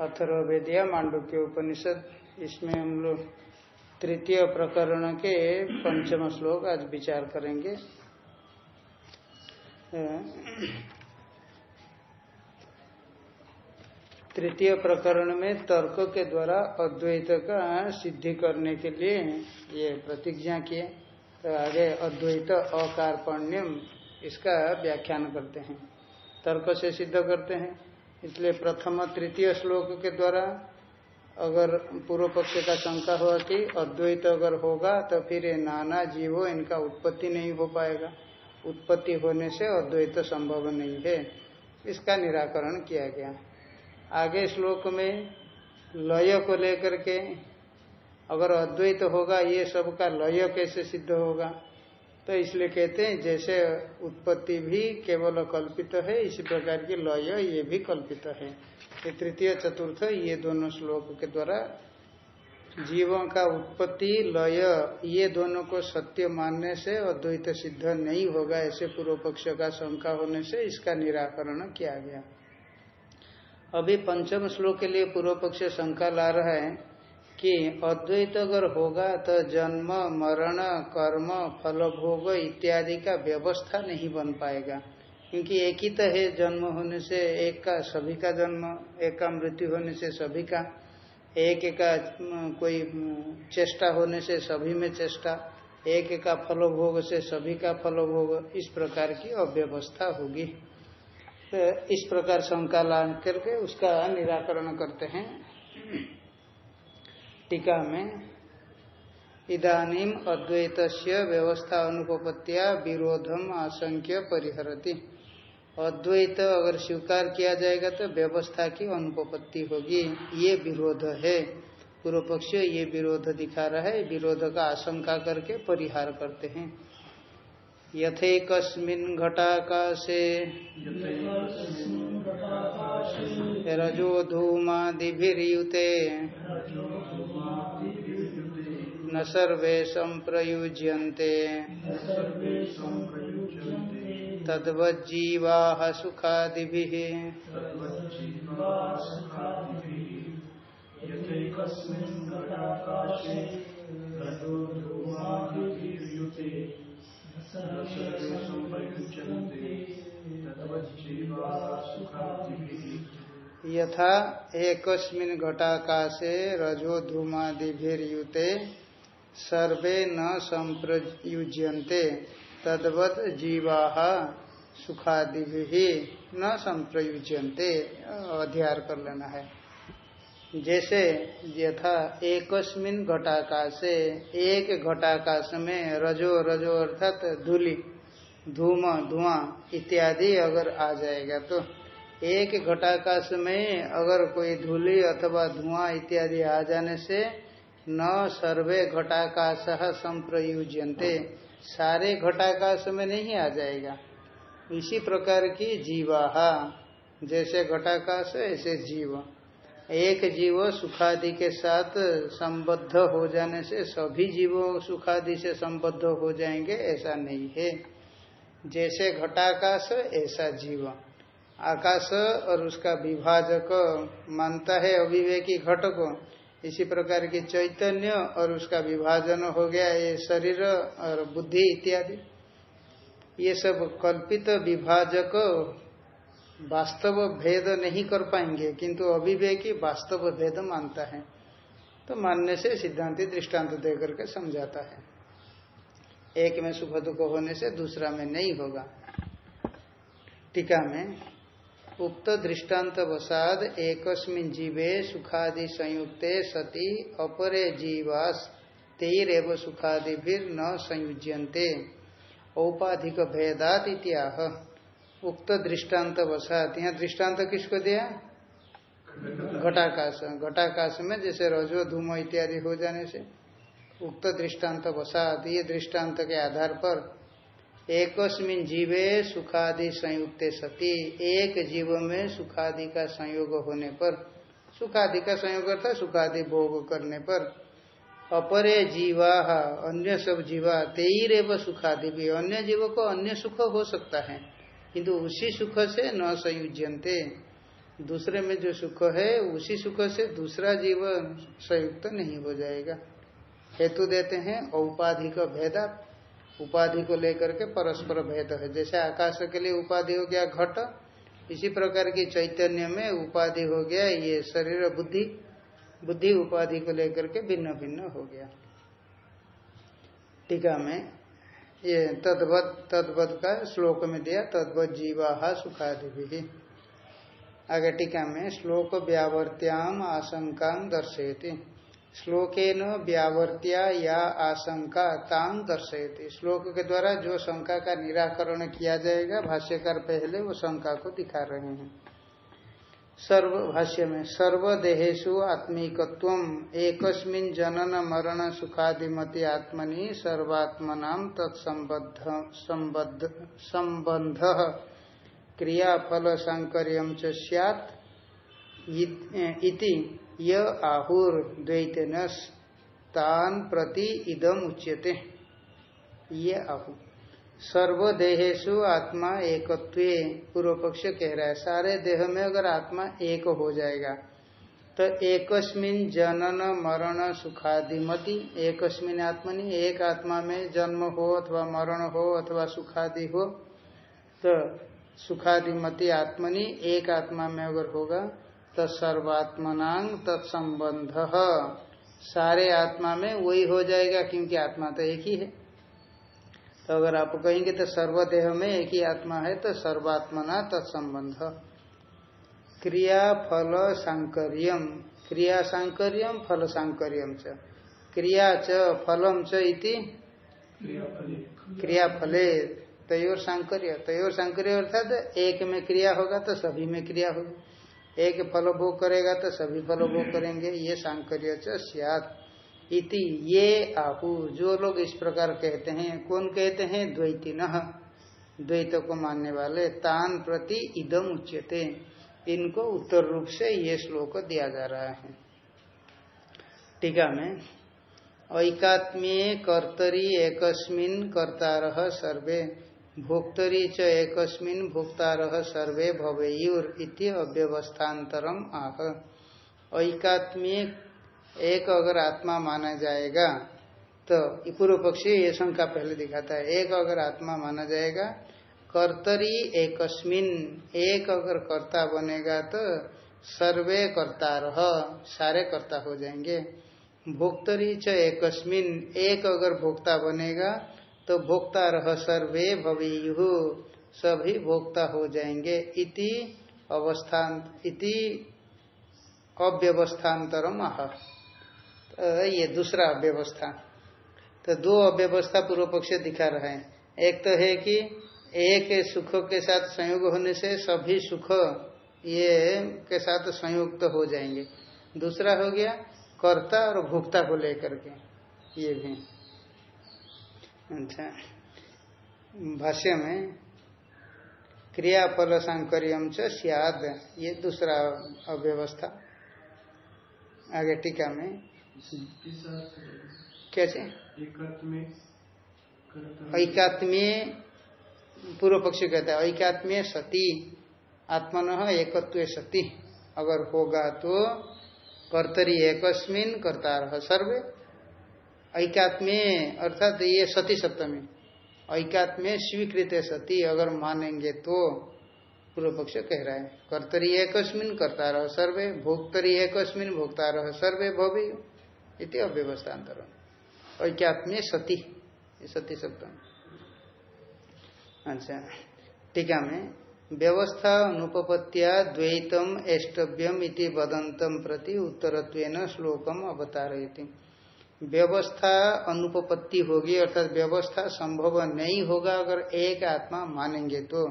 अथर्वेदिया मांडुक्य उपनिषद। इसमें हम लोग तृतीय प्रकरण के पंचम श्लोक आज विचार करेंगे। तृतीय प्रकरण में तर्क के द्वारा अद्वैत का सिद्धि करने के लिए ये प्रतिज्ञा किए। तो आगे अद्वैत अकारपण्यम, इसका व्याख्यान करते हैं। तर्क से सिद्ध करते हैं। इसलिए प्रथम तृतीय श्लोक के द्वारा अगर पूर्व पक्ष का शंका हुआ कि अद्वैत अगर होगा तो फिर ये नाना जीवो इनका उत्पत्ति नहीं हो पाएगा। उत्पत्ति होने से अद्वैत संभव नहीं है। इसका निराकरण किया गया। आगे श्लोक में लय को लेकर के अगर अद्वैत होगा, ये सब का लय कैसे सिद्ध होगा? तो इसलिए कहते हैं, जैसे उत्पत्ति भी केवल कल्पित है, इसी प्रकार की लय ये भी कल्पित है। ये तृतीय, चतुर्थ, ये दोनों श्लोक के द्वारा जीवों का उत्पत्ति, लय, ये दोनों को सत्य मानने से अद्वैत सिद्ध नहीं होगा, ऐसे पूर्व पक्ष का शंका होने से इसका निराकरण किया गया। अभी पंचम श्लोक के लिए पूर्व पक्ष शंका ला रहा है। कि अद्वैत अगर होगा तो जन्म, मरण, कर्म फल भोग इत्यादि का व्यवस्था नहीं बन पाएगा। क्योंकि एक ही तो है जन्म होने से, एक का सभी का जन्म, एक का मृत्यु होने से सभी का, एक का कोई चेष्टा होने से सभी में चेष्टा, एक का फल भोग से सभी का फल भोग इस प्रकार की अव्यवस्था होगी। तो इस प्रकार शंका ला करके उसका निराकरण करते हैं। टीका में इदानीम अद्वैत व्यवस्था अनुपत्तिया विरोधम आशंक्य परिहरती। अद्वैत अगर स्वीकार किया जाएगा तो व्यवस्था की अनुपपत्ति होगी। ये विरोध है। पूर्व पक्ष ये विरोध दिखा रहा है। विरोध का आशंका करके परिहार करते हैं। यथे कस्मिन घटाकाशे रजो धूमादिभिर्युते न सर्वे संप्रयुज्यन्ते। तद्वज्जीवा सुखादिभिः। यथा एकस्मिन घटाकाशे रजो धूमादिभिर्युते। सर्वे न संप्रयुज्यन्ते, तद्वत जीवा सुखादि भी न संप्रयुज्यन्ते। अध्यार कर लेना है। जैसे यथा एकस्मिन घटाकाशे, एक घटाकाश में रजो रजो अर्थात धूलि, धूम, धुआँ इत्यादि अगर आ जाएगा तो एक घटाकाश में अगर कोई धूलि अथवा धुआँ इत्यादि आ जाने से न सर्वे घटाकाश संप्रयुज्यन्ते। सारे घटाकाश में नहीं आ जाएगा। इसी प्रकार की जीवा जैसे घटाकाश ऐसे जीव। एक जीव सुखादि के साथ संबद्ध हो जाने से सभी जीवों सुखादि से संबद्ध हो जाएँगे, ऐसा नहीं है। जैसे घटाकाश, ऐसा जीव। आकाश और उसका विभाजक मानता है अभिवेकी घट को इसी प्रकार की चैतन्य और उसका विभाजन हो गया ये शरीर और बुद्धि इत्यादि। ये सब कल्पित विभाजक वास्तव भेद नहीं कर पाएँगे, किंतु अविवेकी वास्तव भेद मानता है। तो मानने से सिद्धांति दृष्टांत दे करके समझाता है। एक में सुख दुख होने से दूसरा में नहीं होगा। टीका में उक्त दृष्टांत वसाद एकस्मिन जीवे सुखादि संयुक्ते सति, अपरे जीवास, तेरव सुखादि भी न संयुज्यन्ते। औपाधिक भेदात इत्याह उक्त दृष्टांत वसात यहाँ दृष्टांत किसको दिया? घटाकाश। घटाकाश में जैसे रजो, धूम इत्यादि हो जाने से। उक्त दृष्टांत वसात ये दृष्टांत के आधार पर एकस्मिन जीवे सुखादि संयुक्त सती। एक जीव में सुखादि का संयोग होने पर, सुखादि का संयोग अर्थात सुखादि भोग करने पर। अपरे जीवा, अन्य सब जीवा, तेईरेव सुखादि भी। अन्य जीव को अन्य सुख हो सकता है, किंतु उसी सुख से न संयुज्यंते दूसरे में जो सुख है, उसी सुख से दूसरा जीव संयुक्त नहीं हो जाएगा। हेतु देते हैं औपाधिक भेदा उपाधि को लेकर के परस्पर भेद है। जैसे आकाश के लिए उपाधि हो गया घट, इसी प्रकार की चैतन्य में उपाधि हो गया ये शरीर बुद्धि बुद्धि उपाधि को लेकर के भिन्न भिन्न हो गया। टीका में ये तद्वत तद्वत का श्लोक में दिया, तद्वत जीवा सुखादि आगे टीका में श्लोक व्यावर्त्याम आशंका दर्शयती। श्लोकेन व्यावर्त्या या आशंका ताम दर्शयती। श्लोक के द्वारा जो शंका का निराकरण किया जाएगा, भाष्यकार पहले वो शंका को दिखा रहे हैं। सर्व, भाष्य में सर्वदेहेशु आत्मिकत्व, एकस्मिन जनन मरण सुखादिमति आत्मनि सर्वात्मना तत्संबद्ध संबंध क्रियाफल सांकर्य इति य तान प्रति इदम उच्यते। ये आहु। सर्वदेहेशु आत्मा एकत्व पूर्व पक्ष कह रहा है, सारे देह में अगर आत्मा एक हो जाएगा तो एकस्मिन जनन, मरण, सुखादिमति, एकस्मिन आत्मनि एक आत्मा में जन्म हो अथवा मरण हो अथवा सुखादि हो तो सुखादिमति आत्मनि एक आत्मा में अगर होगा तत्सर्वात्मनांग तत्संबंध। सारे आत्मा में वही हो जाएगा क्योंकि आत्मा तो एक ही है। तो अगर आप कहेंगे तो सर्वदेह में एक ही आत्मा है तो सर्वात्मना तत्संबंध। क्रिया, फल, सांकर्यम। क्रिया, सांकर्यम, फल, सांकर्यम च। क्रिया च, फलम च इति क्रिया फले तयोर सांकर्य। तयोर सांकर्य अर्थात एक में क्रिया होगा तो सभी में क्रिया होगी। एक फल भोग करेगा तो सभी फल भोग करेंगे, ये सांकर्य सियात। इति ये आहु, जो लोग इस प्रकार कहते हैं, कौन कहते हैं? द्वैती न द्वैत को मानने वाले तान प्रति इदम उच्यते। इनको उत्तर रूप से ये श्लोक दिया जा रहा है। टीका में, ऐकात्म्ये कर्तरी एकस्मिन कर्तार सर्वे। भोक्तरी च एकस्मिन भोक्तार सर्वे भवेयुर इति अव्यवस्थान्तरम आह। ऐकात्म्य एक अगर आत्मा माना जाएगा तो पूर्व पक्षी ये शंका पहले दिखाता है। एक अगर आत्मा माना जाएगा, कर्तरी एकस्मिन, एक अगर कर्ता बनेगा तो सर्वे कर्ता रह सारे कर्ता हो जाएँगे। भोक्तरी च एकस्मिन, एक अगर भोक्ता बनेगा तो भोक्ता रह सर्वे भवीयु। सभी भोक्ता हो जाएँगे। इति अवस्थान इति अव्यवस्थान्तरम आह तो ये दूसरा अव्यवस्था। तो दो अव्यवस्था पूर्व पक्ष दिखा रहे हैं। एक तो है कि एक सुख के साथ संयोग होने से सभी सुख ये के साथ संयुक्त तो हो जाएँगे। दूसरा हो गया कर्ता और भोक्ता को लेकर के। ये भी अच्छा। भाष्य में क्रियाफल सांकर्यम च सियाद ये दूसरा अव्यवस्था। आगे टीका में। कैसे? ऐकात्म्य पूर्व पक्षी कहता है ऐकात्म्य सती आत्मन एकत्व सती। अगर होगा तो कर्तरी एकस्मिन कर्ता सर्वे। ऐकात्म्य, अर्थात ये सती सप्तमी। ऐकात्म्य स्वीकृत सती, अगर मानेंगे तो पूर्व पक्ष कह रहा है। कर्तरी एकस्मिन करता रह सर्वे, भोक्तरी एकस्मिन भोक्ता रह सर्वे भवि, इति अव्यवस्थान्तर ऐकात्म्य सती सती सप्तमी। अच्छा टीका में, व्यवस्था अनुपत्या द्वैतम एष्टव्यम इति वदंतम प्रति उत्तरत्वेन श्लोकम अवतारयति। व्यवस्था अनुपपत्ति होगी, अर्थात व्यवस्था संभव नहीं होगा अगर एक आत्मा मानेंगे तो।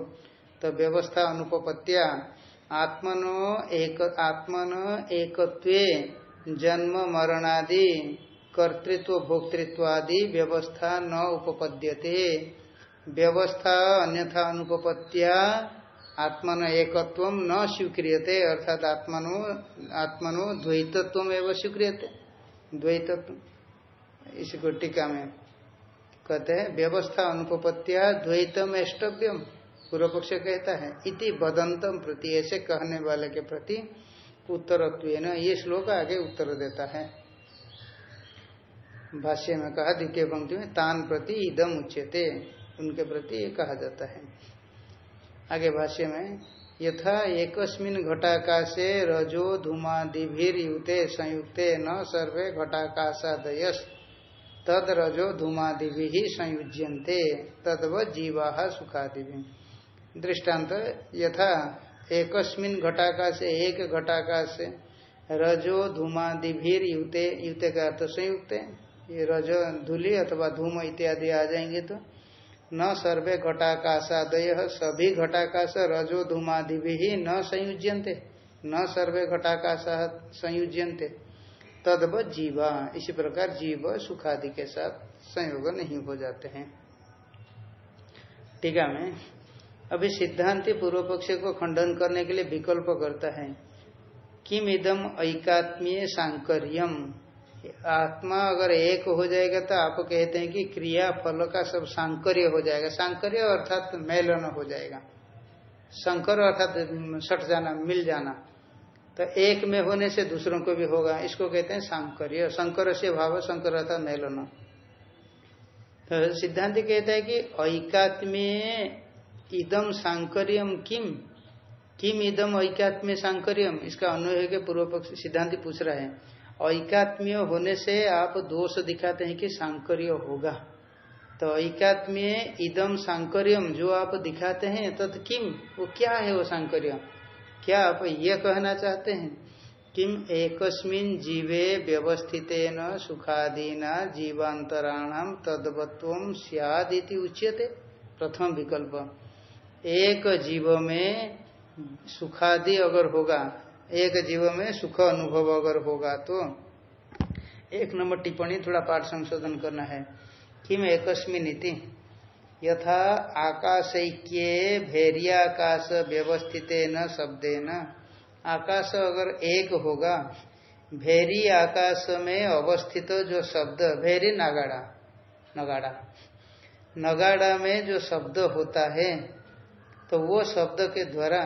तो व्यवस्था अनुपपत्तिया, आत्मनो एक, आत्मन एकत्व, जन्म, मरणादि, कर्तृत्व भोक्तृत्व आदि व्यवस्था न उपपद्यते। व्यवस्था अन्यथा अनुपपत्तिया, आत्मन एकत्व न स्वीक्रियते, अर्थात आत्मनो आत्मनो द्वैतत्व एवं स्वीक्रियते। द्वैतत्व। इसी को टीका में कहते हैं, व्यवस्था अनुपत्तिया द्वैतम एष्टव्यम। पूर्व पक्ष कहता है, इति बदंतम प्रति, ऐसे कहने वाले के प्रति उत्तरत्व ये श्लोक आगे उत्तर देता है। भाष्य में कहा, द्वितीय पंक्ति में, तान प्रति इदम उच्यते। उनके प्रति ये कहा जाता है। आगे भाष्य में, यथा एकस्मिन घटाकाशे रजो धूमादिभीर युते संयुक्ते न सर्वे घटाकाशादयस। तद रजो धूमादि संयुज्यन्ते, तदव जीवा सुखादि दृष्टांत यथा एकस्मिन घटाकाश, एक घटाकाश रजो धूमादिभीर युते युते का अर्थ संयुक्त ये रज धूलि अथवा धूम इत्यादि आ जाएँगे तो न सर्वे घटाकाशादय, सभी घटाकाश रजो धूमादि भी न संयुज्यंते न सर्वे घटाकाश संयुज्यंते तदव जीवा। इसी प्रकार जीव सुखादि के साथ संयोग नहीं हो जाते हैं। टीका में, अभी सिद्धांति पूर्व पक्ष को खंडन करने के लिए विकल्प करता है। किम इदम ऐकात्मीय सांकर्यम। आत्मा अगर एक हो जाएगा तो आप कहते हैं कि क्रिया, फल का सब सांकर्य हो जाएगा। सांकर्य अर्थात मेलन हो जाएगा। शंकर अर्थात सट जाना, मिल जाना। तो एक में होने से दूसरों को भी होगा। इसको कहते हैं सांकर्य। शंकर से भाव शंकर अर्थात मेलन तो सिद्धांत कहता है कि ऐकात्म्य इदम सांकर्यम किम किम इदम ऐकात्म्य सांकर्यम इसका अन्वय के पूर्व पक्ष सिद्धांत पूछ रहा है। ऐकात्म्य होने से आप दोष दिखाते हैं कि सांकर्य होगा। तो ऐकात्म्य इदम सांकर्यम जो आप दिखाते हैं, तत् तो किम वो क्या है वो सांकर्य? क्या आप ये कहना चाहते हैं? किम एकस्मिन जीवे व्यवस्थित सुखादीना जीवांतराणाम तदवत्व सियादी उच्यते? प्रथम विकल्प। एक जीव में सुखादि अगर होगा, एक जीव में सुख अनुभव अगर होगा तो एक नंबर टिप्पणी, थोड़ा पाठ संशोधन करना है। किम एकस्मिन इति? यथा आकाशैक्य भैरियाकाश व्यवस्थित न शब्द न आकाश अगर एक होगा, भेरी आकाश में अवस्थित जो शब्द, भेरी नगाड़ा नगाड़ा। नगाड़ा में जो शब्द होता है तो वो शब्द के द्वारा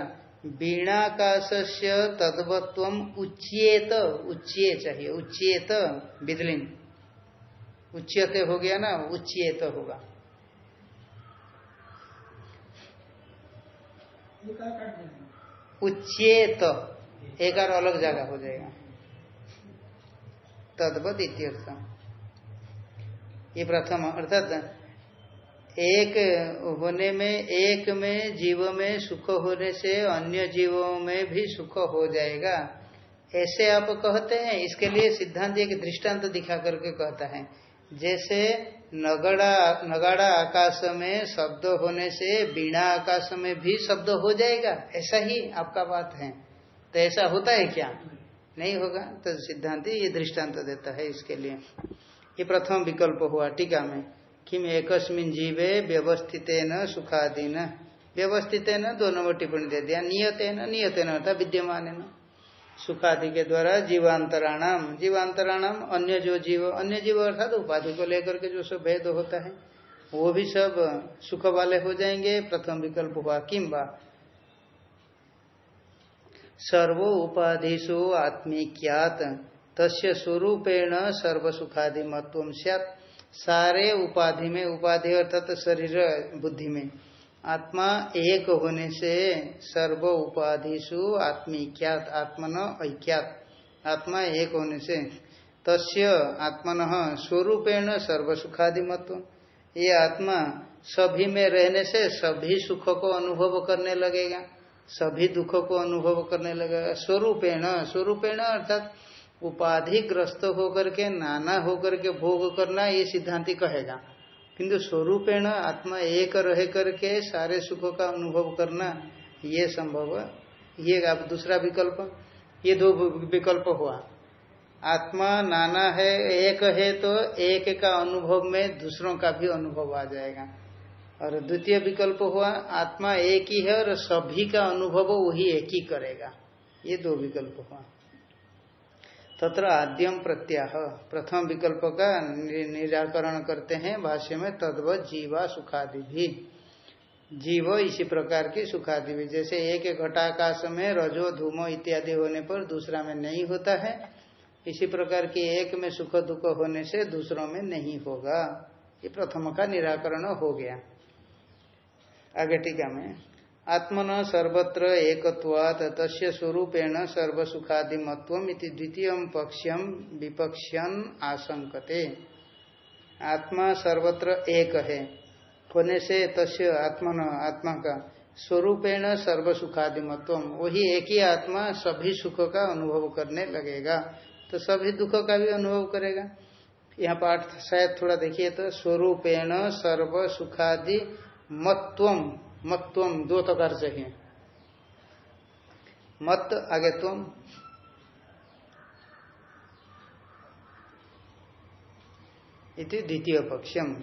वीणाकाश से तद्वत्व उच्चेत उच्चे चाहिए उच्चेत बिदलिन उच्चते हो गया ना उच्चेत होगा। उच्चेत। एक और अलग जगह हो जाएगा। तद्वत इत्यर्थ। ये प्रथम, अर्थात एक होने में, एक में, जीव में सुख होने से अन्य जीवों में भी सुख हो जाएगा। ऐसे आप कहते हैं, इसके लिए सिद्धांत एक दृष्टांत दिखा करके कहता है। जैसे नगड़ा, नगाड़ा आकाश में शब्द होने से बीणा आकाश में भी शब्द हो जाएगा। ऐसा ही आपका बात है। तो ऐसा होता है क्या? नहीं होगा। तो सिद्धांत ये दृष्टांत देता है इसके लिए। ये प्रथम विकल्प हुआ टीका में। किम एकस्मिन जीवे व्यवस्थित न सुखादीन। व्यवस्थित न दो नंबर टिप्पणी दे दिया। नियत न नियत न होता विद्यमान न सुखादि के द्वारा जीवांतराणाम। जीवांतराणाम अन्य जो जीव, अन्य जीव अर्थात उपाधि को लेकर के जो सब भेद होता है, वो भी सब सुख वाले हो जाएँगे। प्रथम विकल्प हुआ किम्बा सर्व उपाधिशु आत्मिक्यात। तस्य स्वरूपेण सर्व सुखादि मत्व सारे उपाधि में उपाधि अर्थात शरीर बुद्धि में। आत्मा एक होने से सर्व उपाधिशु आत्मिक्यात, आत्मन ऐक्यात। आत्मा एक होने से तस्य आत्मन स्वरूपेण सर्व सुखादि मत्व ये आत्मा सभी में रहने से सभी सुख को अनुभव करने लगेगा, सभी दुखों को अनुभव करने लगेगा। स्वरूपेण स्वरूपेण अर्थात उपाधिग्रस्त होकर के, नाना होकर के भोग करना ये सिद्धांति कहेगा। किंतु स्वरूपेण आत्मा एक रह करके सारे सुखों का अनुभव करना ये संभव ये आप दूसरा विकल्प, ये दो विकल्प हुआ। आत्मा नाना है, एक है तो एक का अनुभव में दूसरों का भी अनुभव आ जाएगा। और द्वितीय विकल्प हुआ, आत्मा एक ही है और सभी का अनुभव वही एक ही करेगा। ये दो विकल्प हुआ। तत्र आद्यम प्रत्याह प्रथम विकल्प का निराकरण करते हैं भाष्य में, तद्व जीवा सुखादि भी जीव इसी प्रकार की सुखादि भी जैसे एक घटाकाश में रजो, धूमो इत्यादि होने पर दूसरा में नहीं होता है, इसी प्रकार की एक में सुख दुख होने से दूसरों में नहीं होगा। ये प्रथम का निराकरण हो गया। आगे टीका में। आत्मन सर्वत्र एकत्वात, तस्य स्वरूपेण सर्व सुखादिमत्व द्वितीय पक्षम विपक्षन आशंकते आत्मा सर्वत्र एक है। होने से तस्य आत्मन, आत्मा का स्वरूपेण सर्व सुखादिमत्व वही एक ही आत्मा सभी सुख का अनुभव करने लगेगा। तो सभी दुख का भी अनुभव करेगा। यहाँ पाठ शायद थोड़ा देखिए तो स्वरूपेण सर्व सुखादि मत्वम मत्वम दो तकार चाहिए मत आगे तुम, इति द्वितीय पक्षम।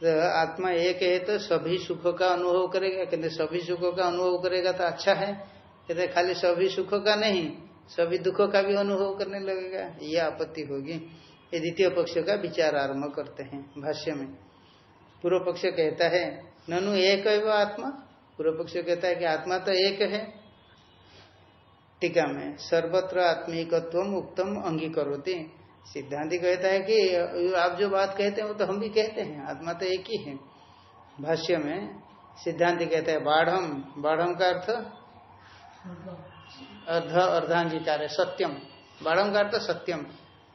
तो आत्मा एक है तो सभी सुख का अनुभव करेगा कहते सभी सुख का अनुभव करेगा तो अच्छा है। कहते खाली सभी सुख का नहीं, सभी दुखों का भी अनुभव करने लगेगा, ये आपत्ति होगी। ये द्वितीय पक्ष का विचार आरंभ करते हैं भाष्य में। पूर्व पक्ष कहता है ननु एक है वो आत्मा। पूर्व पक्ष कहता है कि आत्मा तो एक है। टीका में सर्वत्र आत्मिकत्व उत्तम अंगीकरोती। सिद्धांति कहता है कि आप जो बात कहते हैं, वो तो हम भी कहते हैं। आत्मा तो एक ही है। भाष्य में सिद्धांति कहते हैं बाढ़ बाढ़ का अर्थ? अर्ध अर्धांगीकार है, सत्यम। बाढ़म का अर्थ सत्यम।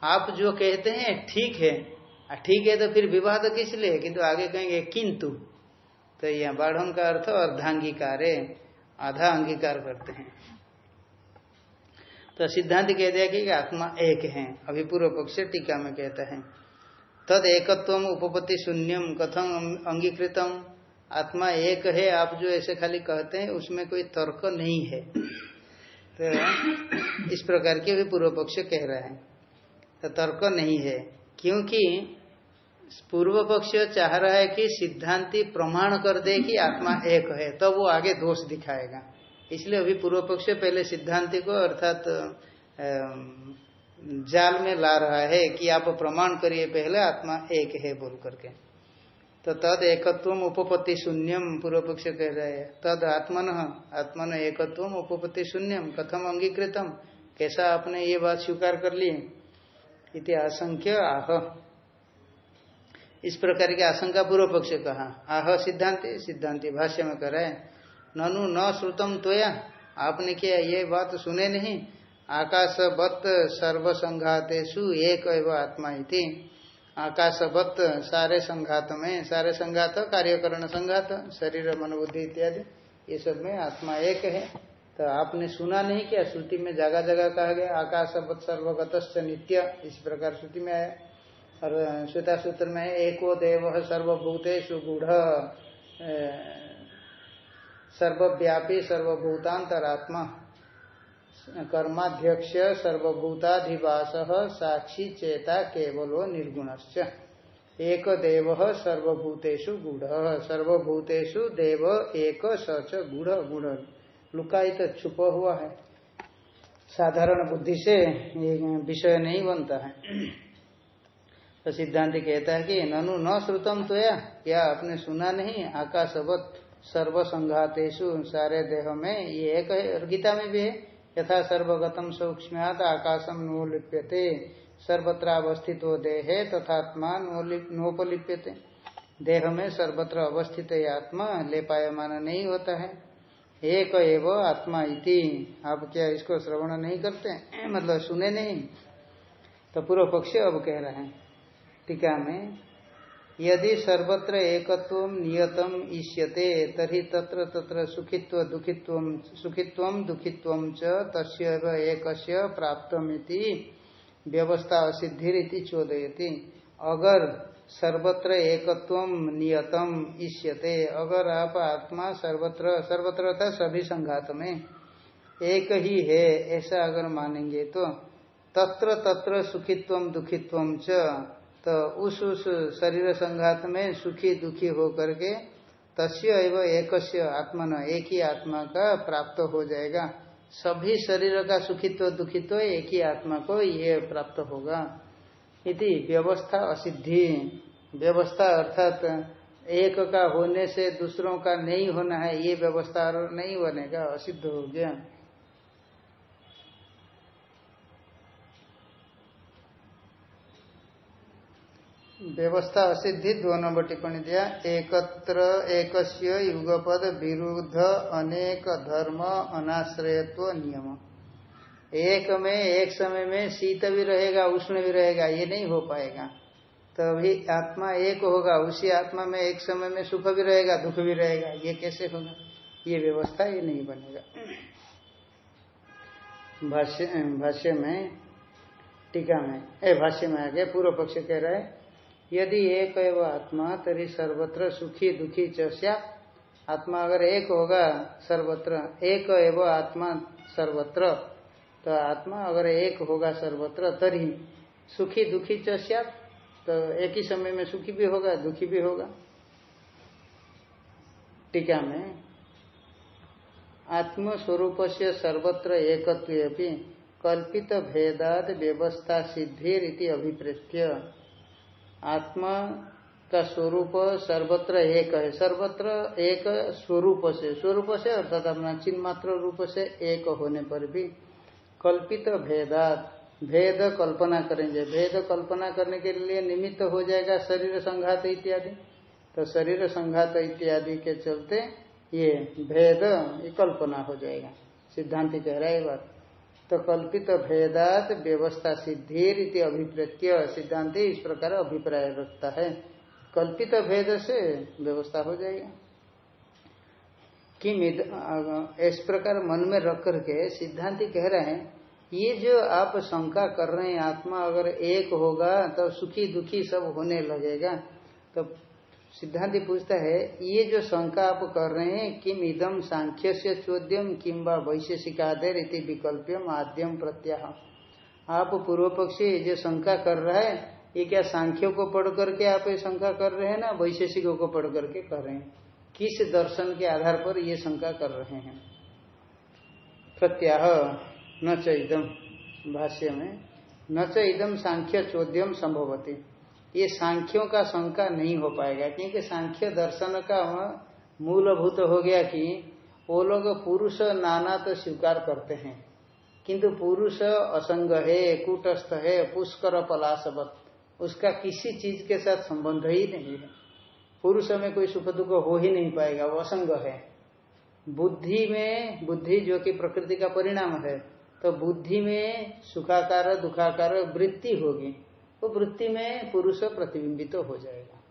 आप जो कहते हैं, ठीक है। ठीक है तो फिर विवाह तो किस लिए? किंतु आगे कहेंगे, किंतु। तो यह बाढ़ का अर्थ अर्धांगीकार आधा अंगीकार करते हैं। तो सिद्धांत कह दिया कि आत्मा एक है। अभी पूर्व पक्ष टीका में कहता है, तद एकत्व उपपत्ति शून्यम कथम अंगीकृतम। आत्मा एक है, आप जो ऐसे खाली कहते हैं, उसमें कोई तर्क नहीं है। तो इस प्रकार के भी पूर्व पक्ष कह रहे हैं। तो तर्क नहीं है, क्योंकि पूर्व पक्ष चाह रहा है कि सिद्धांति प्रमाण कर दे कि आत्मा एक है तब तो वो आगे दोष दिखाएगा। इसलिए अभी पूर्व पक्ष पहले सिद्धांति को अर्थात जाल में ला रहा है कि आप प्रमाण करिए पहले, आत्मा एक है बोल करके। तो तद एकत्व उपपत्ति शून्यम पूर्व पक्ष कह रहे हैं। तद आत्मन आत्मन एकत्व उपपत्ति शून्यम, कथम अंगीकृतम, कैसा आपने ये बात स्वीकार कर ली? इति आशंक्य आह। इस प्रकार की आशंका पूर्व पक्ष कहा। आह, सिद्धांति सिद्धांति भाष्य में कह रहे ननु न श्रुतम तोया आपने क्या ये बात सुने नहीं? आकाशवत सर्वसंघातेषु एक आत्मा इति। आकाशवत सारे संघात में, सारे संघात, कार्यकरण संघात, शरीर, मनोबुद्धि इत्यादि, ये सब में आत्मा एक है। तो आपने सुना नहीं क्या? श्रुति में जगह जगह कहा गया, आकाशवत सर्वगत नित्य, इस प्रकार श्रुति में आया। और श्वेता सूत्र में एको देव सर्वभूतेषु गूढ़। सर्वव्यापी सर्वभूतांतरात्मा। कर्माध्यक्ष सर्वभूताधिवास, साक्षी चेता केवलो निर्गुणश्च। एक देव सर्वभूतेषु गुढ़। सर्वभूतेषु देव एक सच गुढ़ गुढ़। लुकाई तो छुपा हुआ है। साधारण बुद्धि से विषय नहीं बनता है। तो सिद्धांत कहता है कि ननु न श्रुतम तो या क्या आपने सुना नहीं? आकाशवत सर्व संघातेशु सारे देह में ये एक गीता में भी है। यथा सर्वगतम सूक्ष्म आकाशम नोलिप्यते सर्वत्र अवस्थित वो देहे तथात्मा नोपलिप्यते। देह में सर्वत्र अवस्थित आत्मा लेपायमान नहीं होता है। एक एव आत्मा इति। आप क्या इसको श्रवण नहीं करते? मतलब सुने नहीं। तो पूर्व पक्ष अब कह रहे हैं। टीका में, यदि सर्वत्र एकत्व नियतम ईष्यते तरी तत्र तत्र सुखित्व, दुखित्व सुखित्व, दुखित्व च तस्व एक प्राप्तमिति व्यवस्था असिद्धि चोदयति। अगर सर्वत्र एकत्व नियतम ईष्यते अगर आप आत्मा सर्वत्र सर्वत्र था सभी संघात में एक ही है, ऐसा अगर मानेंगे तो तत्र तत्र सुखित्व, दुखित्व च तो उस उस शरीर संघात में सुखी दुखी हो करके तस्य एवं एक आत्मन, एक ही आत्मा का प्राप्त हो जाएगा। सभी शरीर का सुखित्व, दुखित्व एक ही आत्मा को ये प्राप्त होगा। इति व्यवस्था असिद्धि। व्यवस्था अर्थात एक का होने से दूसरों का नहीं होना है, ये व्यवस्था नहीं बनेगा असिद्ध हो गया। व्यवस्था असिद्धि दो नंबर टिप्पणी दिया। एकत्र एक युगपद विरुद्ध अनेक धर्म अनाश्रयत्व नियम। एक में, एक समय में शीत भी रहेगा, उष्ण भी रहेगा, ये नहीं हो पाएगा। तो आत्मा एक होगा, उसी आत्मा में एक समय में सुख भी रहेगा, दुख भी रहेगा, ये कैसे होगा? ये व्यवस्था ये नहीं बनेगा। भाष्य भाष्य में, टीका में, ए, भाष्य में आगे पूर्व पक्ष कह रहा है यदि एक एव आत्मा, तरी सर्वत्र सुखी, दुखी चस्या आत्मा अगर एक होगा, सर्वत्र, एक एव आत्मा, सर्वत्र। तो आत्मा अगर एक होगा, सर्वत्र, तरी सुखी, दुखी चस्या तो एक ही समय में सुखी भी होगा, दुखी भी होगा। टीका में आत्मस्वरूप से सर्वत्र एकत्व कल्पित भेदाद व्यवस्था सिद्धिर अभिप्रेत्य। आत्मा का स्वरूप सर्वत्र एक है। सर्वत्र एक स्वरूप से स्वरूप से अर्थात अपना चिन्ह मात्र रूप से एक होने पर भी कल्पित भेदात, भेद कल्पना करेंगे। भेद कल्पना करने के लिए निमित्त हो जाएगा शरीर संघात इत्यादि। तो शरीर संघात इत्यादि के चलते ये भेद, ये कल्पना हो जाएगा। सिद्धांत कह रहा है बात। तो कल्पित भेदात व्यवस्था सिद्धिर इति अभिप्रेत्य सिद्धांत इस प्रकार अभिप्राय रखता है। कल्पित भेद से व्यवस्था हो जाएगा। कि इस प्रकार मन में रख करके सिद्धांति कह रहे हैं, ये जो आप शंका कर रहे हैं, आत्मा अगर एक होगा तो सुखी दुखी सब होने लगेगा। तो सिद्धांति पूछता है, ये जो शंका आप कर रहे हैं, किम इदम सांख्य से चोद्यम किम्बा वैशेषिकादेर इति विकल्प्यम आद्यम प्रत्याह आप पूर्व पक्षी जो शंका कर रहा है, ये क्या सांख्यों को पढ़ करके आप ये शंका कर रहे हैं ना, वैशेषिकों को पढ़ करके कर रहे हैं? किस दर्शन के आधार पर ये शंका कर रहे हैं? प्रत्याह, न चम भाष्य में, न चम सांख्य चौद्यम संभवती। ये सांख्यों का शंका नहीं हो पाएगा, क्योंकि सांख्य दर्शन का मूलभूत हो गया कि वो लोग पुरुष नाना तो स्वीकार करते हैं, किंतु पुरुष असंग है, कूटस्थ है, पुष्कर पलाशवत, उसका किसी चीज़ के साथ संबंध ही नहीं है। पुरुष में कोई सुख दुख हो ही नहीं पाएगा, वो असंग है। बुद्धि में, बुद्धि जो कि प्रकृति का परिणाम है तो बुद्धि में सुखाकार, दुखाकार वृत्ति होगी। वो वृत्ति में पुरुष प्रतिबिंबित तो हो जाएगा।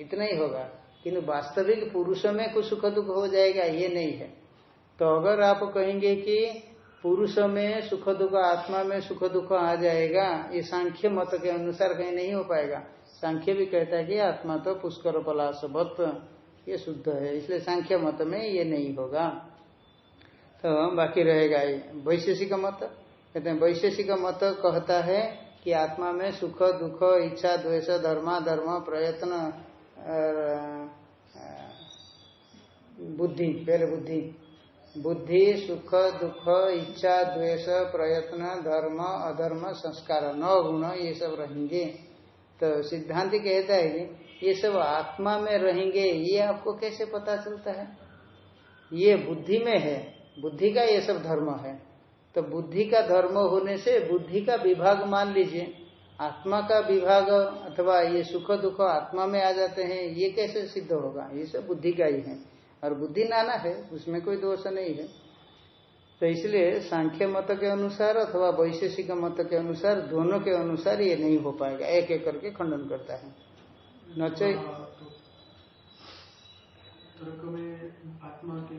इतना ही होगा। किंतु वास्तविक पुरुष में कुछ सुख दुख हो जाएगा, ये नहीं है। तो अगर आप कहेंगे कि पुरुष में सुख दुख, आत्मा में सुख दुख आ जाएगा, ये सांख्य मत के अनुसार कहीं नहीं हो पाएगा। सांख्य भी कहता है कि आत्मा तो पुष्कर पलाश वत ये शुद्ध है। इसलिए सांख्य मत में ये नहीं होगा। तो बाकी रहेगा ये। वैशेषिक मत। कहते हैं, वैशेषिक मत कहता है कि आत्मा में सुख, दुख, इच्छा, द्वेष, धर्मा धर्म प्रयत्न बुद्धि, पहले बुद्धि। बुद्धि, सुख, दुख, इच्छा, द्वेष, प्रयत्न, धर्म, अधर्म, संस्कार, नौ गुण, ये सब रहेंगे। तो सिद्धांत कहता है कि ये सब आत्मा में रहेंगे, ये आपको कैसे पता चलता है? ये बुद्धि में है। बुद्धि का ये सब धर्म है। तो बुद्धि का धर्म होने से बुद्धि का विभाग मान लीजिए। आत्मा का विभाग अथवा ये सुख दुख आत्मा में आ जाते हैं, ये कैसे सिद्ध होगा? ये सब बुद्धि का ही है। और बुद्धि नाना है, उसमें कोई दोष नहीं है। तो इसलिए सांख्य मत के अनुसार अथवा वैशेषिक मत के अनुसार, दोनों के अनुसार ये नहीं हो पाएगा। एक एक करके खंडन करता है। नचे आत्मा के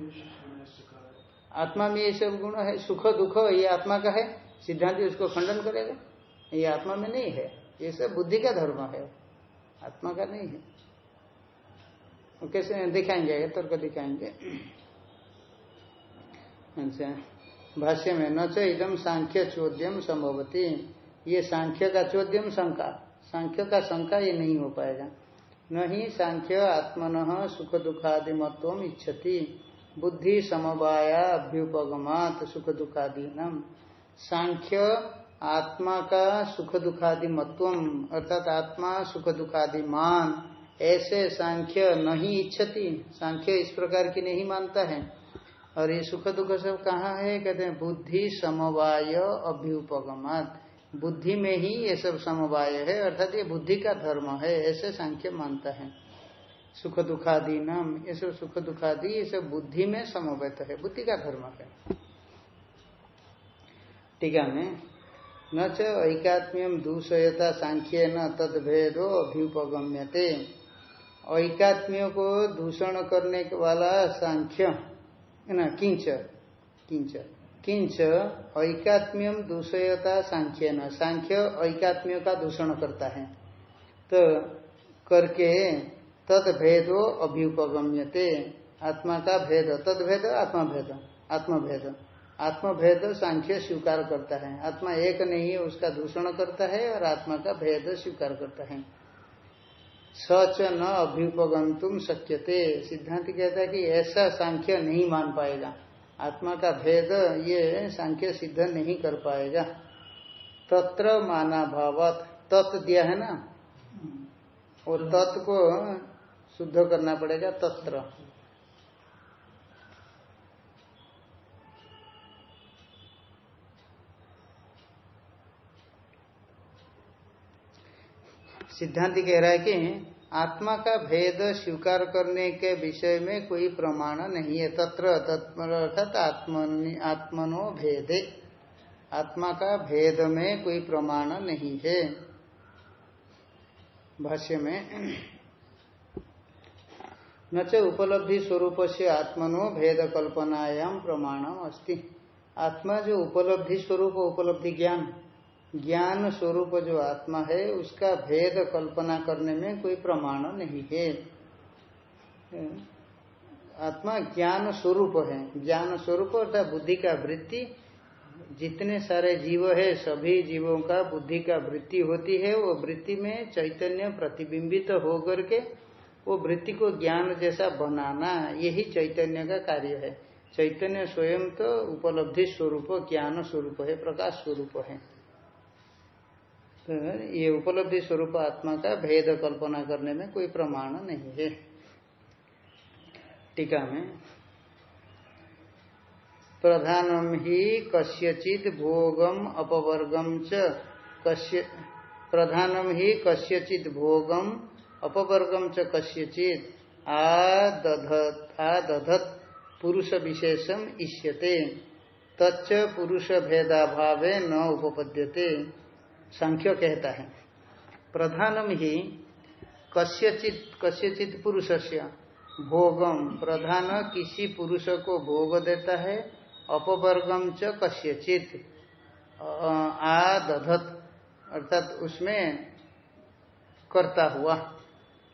आत्मा में ये सब गुण है, सुख दुख, ये आत्मा का है, सिद्धांत उसको खंडन करेगा। ये आत्मा में नहीं है, ये सब बुद्धि का धर्म है, आत्मा का नहीं है। कैसे दिखाएँगे तर्क दिखाएँगे। अच्छा भाष्य में, न च इदम सांख्य चोद्यम संभवती। ये सांख्य का चोद्यम शंका, सांख्य का शंका ये नहीं हो पाएगा। न ही सांख्य आत्मन सुख दुखादि मत्व इच्छति। बुद्धि समवाया, अभ्युपगमात सुख दुखादि दुखादीनम सांख्य, आत्मा का सुख दुखादि मत्व अर्थात आत्मा सुख दुखादि मान ऐसे सांख्य नहीं इच्छती। सांख्य इस प्रकार की नहीं मानता है। और ये सुख दुख सब कहाँ है? कहते हैं, बुद्धि समवाय, अभ्युपगमात। बुद्धि में ही ये सब समवाय है, अर्थात ये बुद्धि का धर्म है, ऐसे सांख्य मानता है। सुख दुखादि नाम, ये सब सुख दुखादि, ये सब बुद्धि में समवेत है। बुद्धि का धर्म है। टीका में न च ऐकात्म्यम दूषयता सांख्य न तद भेदो अभ्युपगम्यते। ऐकात्म्य को दूषण करने वाला सांख्य न, किंच किंच किंच ऐकात्म्यम दूषयता सांख्य न सांख्य ऐकात्म्य का दूषण करता है। तो करके तद भेदो अभ्युपगम्यते। आत्मा का भेद तद भेद आत्मा भेद आत्मा भेद आत्मा भेद सांख्य स्वीकार करता है। आत्मा एक नहीं है उसका दूषण करता है और आत्मा का भेद स्वीकार करता है। सच न अभ्युपगम तुम शक्यते। सिद्धांत कहता है कि ऐसा सांख्य नहीं मान पाएगा। आत्मा का भेद ये सांख्य सिद्ध नहीं कर पाएगा। तत्र माना भावत तत् दिया है ना? और तत् को शुद्ध करना पड़ेगा तत्र। सिद्धांत कह रहा है कि आत्मा का भेद स्वीकार करने के विषय में कोई प्रमाण नहीं है। तत्र तत्पर अर्थात आत्मनो भेदे। आत्मा का भेद में कोई प्रमाण नहीं है। भाष्य में न च उपलब्धि स्वरूप से आत्मनो भेद कल्पनायाम प्रमाणम अस्ति आत्मा जो उपलब्धि स्वरूप, उपलब्धि ज्ञान ज्ञान स्वरूप जो आत्मा है, उसका भेद कल्पना करने में कोई प्रमाण नहीं है। आत्मा ज्ञान स्वरूप है। ज्ञान स्वरूप अर्थात बुद्धि का वृत्ति। जितने सारे जीव है, सभी जीवों का बुद्धि का वृत्ति होती है, वो वृत्ति में चैतन्य प्रतिबिंबित तो हो करके वो वृत्ति को ज्ञान जैसा बनाना, यही चैतन्य का कार्य है। चैतन्य स्वयं तो उपलब्धि स्वरूप, ज्ञान स्वरूप है, प्रकाश स्वरूप है। तो ये उपलब्धि स्वरूप आत्मा का भेद कल्पना करने में कोई प्रमाण नहीं है। टीका में, प्रधानम ही कस्यचित भोगम अपवर्गम च कस्य, प्रधानम ही कस्यचित भोगम अपवर्गम च कस्यचित आदधत पुरुष विशेषम इष्यते। तच्च पुरुष भेदाभावे न उपपद्यते। सांख्य कहता है। प्रधानम ही कस्यचित कस्यचित पुरुष से भोगम। प्रधान किसी पुरुष को भोग देता है अपवर्गम च कस्यचित। आदधत अर्थात उसमें करता हुआ।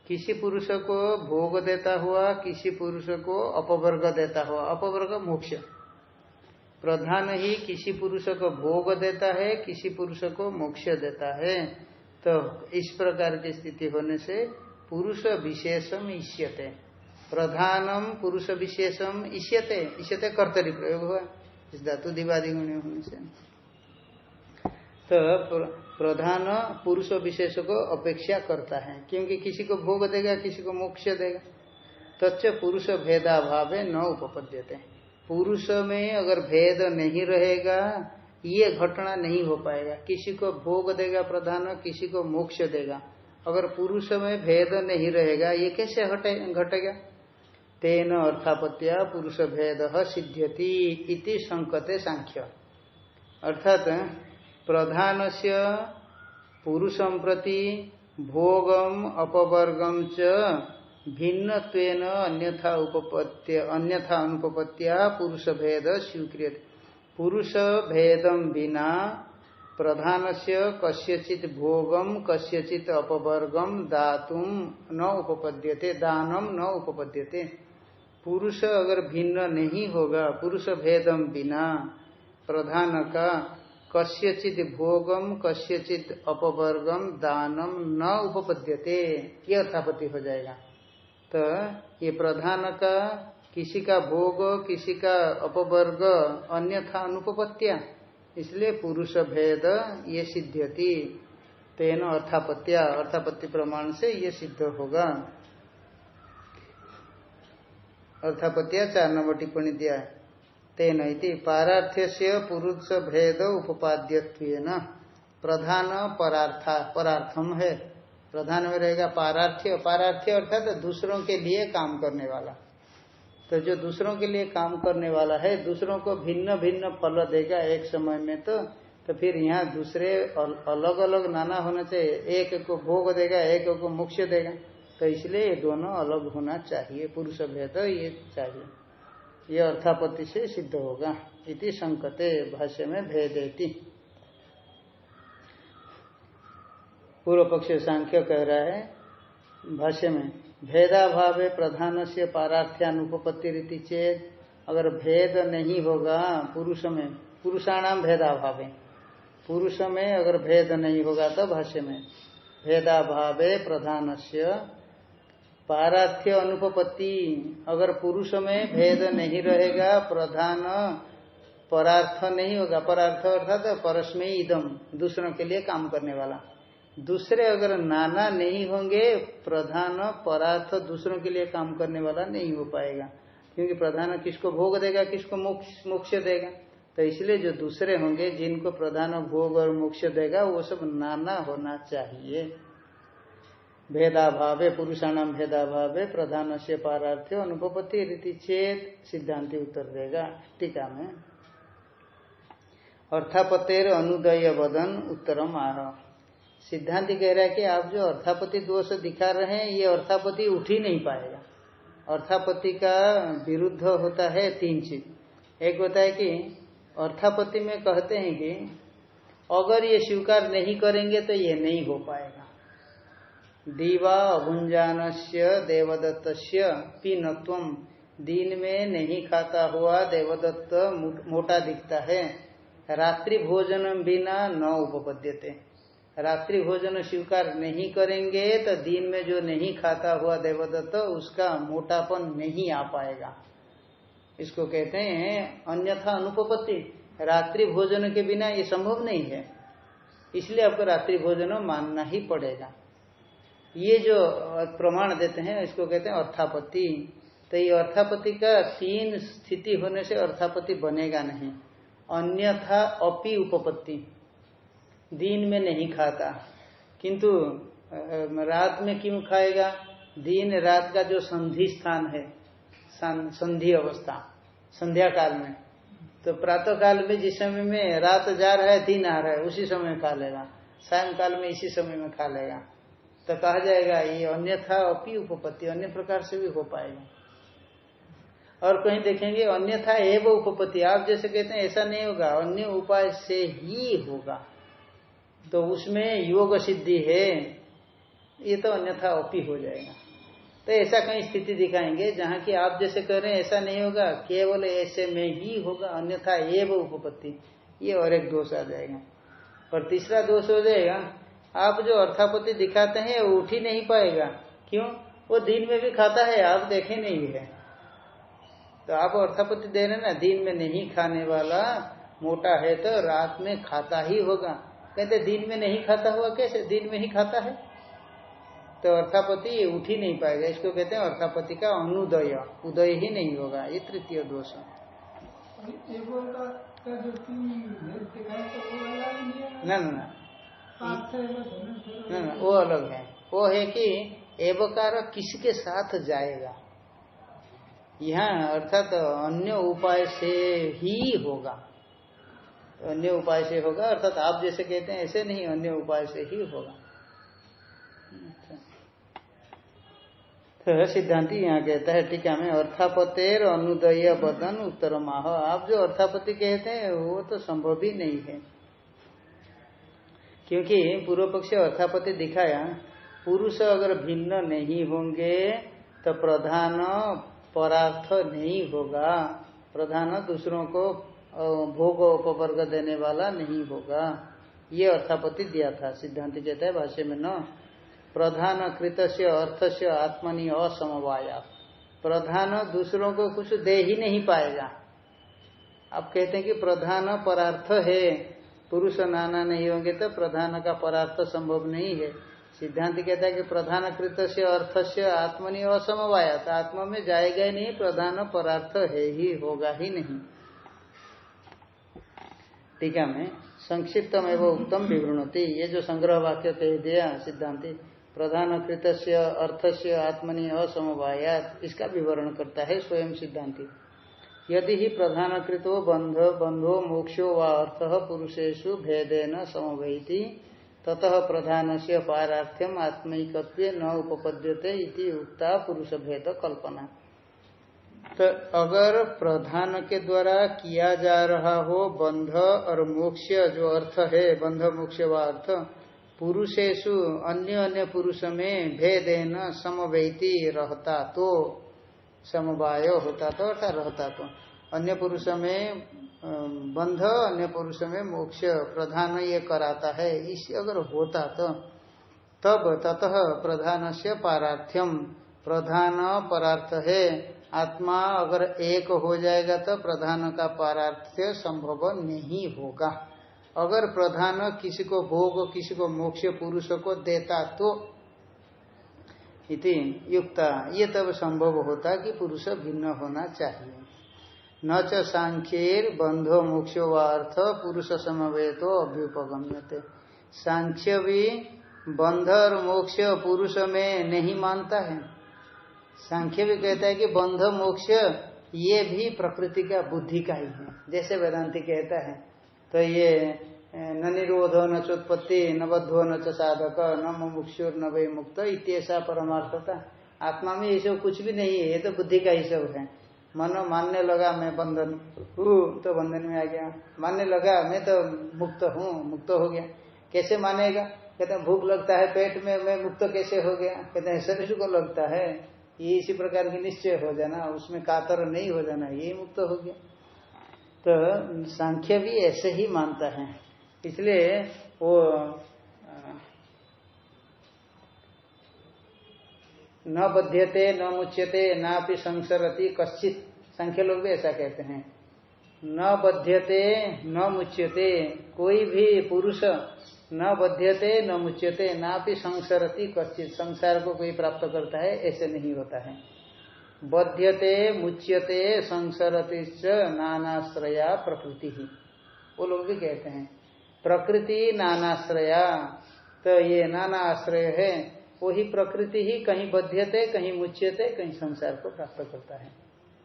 किसी पुरुष को भोग देता हुआ, किसी पुरुष को अपवर्ग देता हुआ। अपवर्ग मोक्ष। प्रधान ही किसी पुरुष को भोग देता है, किसी पुरुष को मोक्ष देता है। तो इस प्रकार की स्थिति होने से पुरुष विशेषम ईष्यते प्रधानम पुरुष विशेषम ईष्यते ईष्यते कर्तरी प्रयोग हुआ। इस धातु दिवादी होने से। तो प्रधान पुरुष विशेष को अपेक्षा करता है। क्योंकि किसी को भोग देगा, किसी को मोक्ष देगा। तच्च पुरुष भेदाभाव न उपपद्यते। पुरुष में अगर भेद नहीं रहेगा, ये घटना नहीं हो पाएगा। किसी को भोग देगा प्रधान, किसी को मोक्ष देगा। अगर पुरुष में भेद नहीं रहेगा, ये कैसे घटेगा? तेन अर्थापत्या पुरुष भेद सिद्ध्यति इति संकते सांख्य। अर्थात प्रधान से पुरुषम प्रति भोगम अपवर्गम च भिन्न अन्यथा उपपत्य अन्यथा अनुपत्या पुरुष भेद स्वीकृत पुरुष भेदम बिना प्रधान से कस्यचित भोगम, कस्यचित अपवर्गम दातुम न उपपद्यते दानम न उपपद्यते। पुरुष अगर भिन्न नहीं होगा पुरुष भेदम बिना प्रधान का कस्यचित भोगम कस्यचित अपवर्गम दानम न उपपद्यते। ये अर्थापत्ति हो जाएगा। तो ये प्रधान का किसी का भोग, किसी का अपवर्ग, अन्यथा अनुपत्या इसलिए पुरुष भेद ये सिद्ध्यति। तेन अर्थापत्या अर्थापत्ति प्रमाण से ये सिद्ध होगा। अर्थापत्या चार नंबर टिप्पणी दिया है। तेन पारार्थ्य से पुरुष भेद उपाद्य प्रधान परार्था, परार्थम है। प्रधान में रहेगा पारार्थ्य। पारार्थ्य अर्थात दूसरों के लिए काम करने वाला। तो जो दूसरों के लिए काम करने वाला है, दूसरों को भिन्न भिन्न फल देगा एक समय में तो तो फिर यहाँ दूसरे अलग अलग नाना होना चाहिए। एक को भोग देगा, एक को मोक्ष देगा। तो इसलिए ये दोनों अलग होना चाहिए। पुरुष भेद ये चाहिए। ये अर्थापत्ति से सिद्ध होगा। इति संकते भाष्य में भेदेती। पूर्व पक्ष सांख्य कह रहा है, भाष्य में, भेदाभाव प्रधान से पारार्थ्यानुपत्ति रीति चेत, अगर भेद नहीं होगा, पुरुष में पुरुषाणाम भेदाभाव। पुरुष में अगर भेद नहीं होगा तो भाष्य में, भेदाभाव प्रधान से पारार्थ्य अनुपत्ति अगर पुरुष में भेद नहीं रहेगा, प्रधान परार्थ नहीं होगा। परार्थ अर्थात परस परस्मय इदम, दूसरों के लिए काम करने वाला। दूसरे अगर नाना नहीं होंगे, प्रधान परार्थ दूसरों के लिए काम करने वाला नहीं हो पाएगा। क्योंकि प्रधान किसको भोग देगा, किसको मोक्ष देगा। तो इसलिए जो दूसरे होंगे, जिनको प्रधान भोग और मोक्ष देगा, वो सब नाना होना चाहिए। भेदाभावे पुरुषाणाम भेदाभावे प्रधान से पारार्थ्य अनुपत्ति रीति चेत सिद्धांति उत्तर देगा। टीका में। अर्थापतेर अनुदय वदन उत्तरम आह। सिद्धांत कह रहा है कि आप जो अर्थापति दोष दिखा रहे हैं, ये अर्थापति उठ ही नहीं पाएगा। अर्थापति का विरुद्ध होता है तीन चीज़। एक होता है कि अर्थापति में कहते हैं कि अगर ये स्वीकार नहीं करेंगे तो ये नहीं हो पाएगा। दीवा अभुंजान देवदत्त पीनत्व। दिन में नहीं खाता हुआ देवदत्त मोटा दिखता है। रात्रि भोजन बिना न उपपद्यते। रात्रि भोजन स्वीकार नहीं करेंगे तो दिन में जो नहीं खाता हुआ देवदत्त, उसका मोटापन नहीं आ पाएगा। इसको कहते हैं अन्यथा अनुपपत्ति। रात्रि भोजन के बिना ये संभव नहीं है। इसलिए आपको रात्रि भोजन मानना ही पड़ेगा। ये जो प्रमाण देते हैं, इसको कहते हैं अर्थापत्ति। तो ये अर्थापति का तीन स्थिति होने से अर्थापति बनेगा नहीं। अन्यथा अपि उपपत्ति। दिन में नहीं खाता। किंतु रात में क्यों खाएगा? दिन, रात का जो संधि स्थान है संधि अवस्था संध्या काल में। तो प्रातः काल में जिस समय में रात जा रहा है, दिन आ रहा है, उसी समय खा लेगा। सायं काल में इसी समय में खा लेगा। तो कहा जाएगा, ये अन्यथा अपी उपपत्ति, अन्य प्रकार से भी हो पाएगा। और कहीं देखेंगे, अन्यथा एवं उपपत्ति। आप जैसे कहते हैं, ऐसा नहीं होगा, अन्य उपाय से ही होगा। तो उसमें योग सिद्धि है, ये तो अन्यथा अपी हो जाएगा। तो ऐसा कहीं स्थिति दिखाएँगे, जहाँ की आप जैसे कह रहे हैं, ऐसा नहीं होगा, केवल ऐसे में ही होगा, अन्यथा ये वो उपपत्ति। ये और एक दोष आ जाएगा। और तीसरा दोष हो जाएगा आप जो अर्थापति दिखाते हैं वो उठ ही नहीं पाएगा। क्यों? वो दिन में भी खाता है आप देखे नहीं है। तो आप अर्थापति दे रहे ना दिन में नहीं खाने वाला मोटा है तो रात में खाता ही होगा। कहते दिन में नहीं खाता हुआ कैसे? दिन में ही खाता है। तो अर्थापति उठ ही नहीं पाएगा। इसको कहते हैं अर्थापति का अनुदय। उदय ही नहीं होगा। ये तृतीय दोष न न। वो अलग है। वो है कि एवकार किसके साथ जाएगा? यहाँ अर्थात तो अन्य उपाय से ही होगा। अन्य उपाय से होगा, अर्थात आप जैसे कहते हैं, ऐसे नहीं, अन्य उपाय से ही होगा। तो सिद्धांति यहाँ कहता है टीका में अर्थापतेर अनुदय बदन उत्तर माह आप जो अर्थापति कहते हैं, वो तो संभव ही नहीं है। क्योंकि पूर्व पक्ष अर्थापति दिखाया, पुरुष अगर भिन्न नहीं होंगे तो प्रधान परार्थ नहीं होगा। प्रधान दूसरों को भोग उपवर्ग देने वाला नहीं होगा। ये अर्थापति दिया था, सिद्धांत कहता है भाष्य में न। प्रधान कृत से अर्थ से आत्मनि असमवाया। प्रधान दूसरों को कुछ दे ही नहीं पाएगा। आप कहते हैं कि प्रधान परार्थ है। पुरुष नाना नहीं होंगे तो प्रधान का परार्थ संभव नहीं है। सिद्धांत कहता है कि प्रधान कृत से अर्थ से आत्मनि असमवाया तो आत्मा में जाएगा ही नहीं, प्रधान परार्थ है ही, होगा ही नहीं। टीका में संक्षिप्तम एवं उत्तम विवृणति। ये जो संग्रह वाक्य कह दिया सिद्धांति, प्रधान कृत से अर्थ से आत्मनि असमवायात, इसका विवरण करता है स्वयं सिद्धांति। यदि ही प्रधान कृतो बंध बंधो मोक्षो व अर्थ पुरुषेशु भेदेन समवैती, ततः प्रधान से पारार्थ्यम आत्मिक न उपपद्यते इति उक्ता पुरुष भेद कल्पना तो अगर प्रधान के द्वारा किया जा रहा हो बंध और मोक्ष, जो अर्थ है बंध मोक्ष व अर्थ पुरुषेशु अन्य अन्य पुरुष में भेदेन समवैती रहता तो समवाय होता तो अर्थात रहता तो अन्य पुरुष में बंध, अन्य पुरुष में मोक्ष प्रधान ये कराता है। इस अगर होता तो तब ततः प्रधान से पारार्थ्यम। प्रधान परार्थ है। आत्मा अगर एक हो जाएगा तो प्रधान का पारार्थ्य संभव नहीं होगा। अगर प्रधान किसी को भोग, किसी को मोक्ष पुरुष को देता तो इति युक्ता। ये तब संभव होता कि पुरुष भिन्न होना चाहिए। न च सांख्येर बंधो मोक्षो व अर्थ पुरुष तो अभ्युपगम्यते। सांख्य भी बंध और मोक्ष पुरुष में नहीं मानता है। सांख्य भी कहता है कि बंध मोक्ष ये भी प्रकृति का बुद्धि का ही है। जैसे वेदांति कहता है तो ये न निरोधो न चोत्पत्ति, न बद्धो न च साधक, न मुक्षुर न वही मुक्त इतना परमार्थता। आत्मा में ये सब कुछ भी नहीं है, ये तो बुद्धि का ही सब है। मनो मानने लगा मैं बंधन हूँ तो बंधन में आ गया। मानने लगा मैं तो मुक्त हूँ, मुक्त हो गया। कैसे मानेगा? कहते हैं, भूख लगता है पेट में, मैं मुक्त कैसे हो गया? कहते हैं, शरीर को लगता है। ये इसी प्रकार की निश्चय हो जाना, उसमें कातर नहीं हो जाना, ये मुक्त हो गया। तो सांख्य भी ऐसे ही मानता है। इसलिए वो न बध्यते, न मुच्यते ना भी संसरती कश्चित। संख्य लोग भी ऐसा कहते हैं। न बध्यते, न मुच्यते, कोई भी पुरुष न बध्यते, न मुच्यते ना भी संसरती कश्चित। संसार को कोई प्राप्त करता है, ऐसे नहीं होता है। बध्यते, मुच्यते, संसरती नानाश्रया प्रकृति। ही वो लोग भी कहते हैं। प्रकृति नानाश्रया। तो ये नाना आश्रय है, वही प्रकृति ही कहीं बध्यते, कहीं मुच्यते, कहीं संसार को प्राप्त करता है।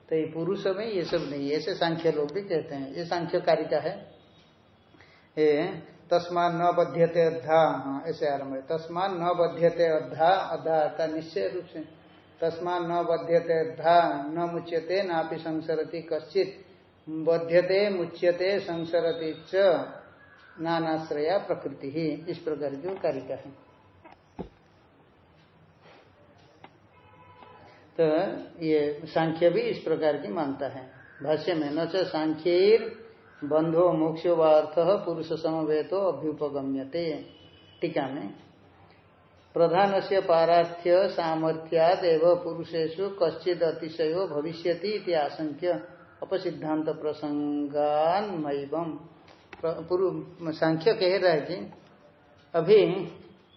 तो ये पुरुष में ये सब नहीं, ऐसे सांख्य लोग भी कहते हैं। ये सांख्य कारिका है। ये तस्मान न बध्यते अद्धा हाँ ऐसे आरंभ है। तस्मान न बध्यते अद्धा अद्धा का निश्चय रूप से। तस्मान न बध्यते अद्धा, न मुच्यते ना संसरती कश्चित। बध्यते, मुच्यते, संसरती च। नानाश्रया प्रकृति। ही इस प्रकार की कारिका है। तो ये सांख्य भी इस प्रकार की मानता है। भाष्य में, न सांख्यर बंधो मोक्षो व अर्थ पुरुष समवेतो अभ्युपगम्यते। टीका में प्रधान से पारार्थ्य सामर्थ्याद पुरुषेशु कश्चिद अतिशयो भविष्यति आशंक्य अपसिद्धांत प्रसंगान सांख्य कह रहा है कि अभी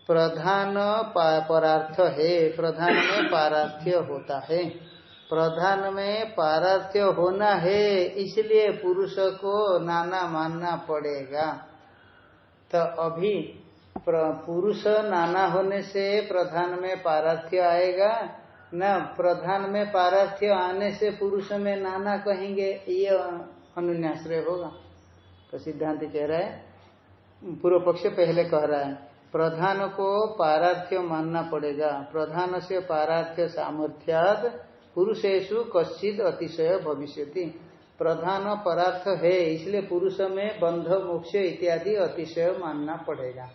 प्रधान परार्थ है, प्रधान में पारार्थ्य होता है। प्रधान में पारार्थ्य होना है, इसलिए पुरुष को नाना मानना पड़ेगा। तो अभी पुरुष नाना होने से प्रधान में पारार्थ्य आएगा, न प्रधान में पारार्थ्य आने से पुरुष में नाना कहेंगे, ये अनुन्याश्रय होगा। तो सिद्धांत कह रहा है, पूर्व पक्ष पहले कह रहा है, प्रधान को पारार्थ्य मानना पड़ेगा। प्रधान से पारार्थ्य सामर्थ्यात पुरुषेशु कश्चित अतिशय भविष्यति। प्रधान परार्थ है, इसलिए पुरुष में बंध, मोक्ष इत्यादि अतिशय मानना पड़ेगा।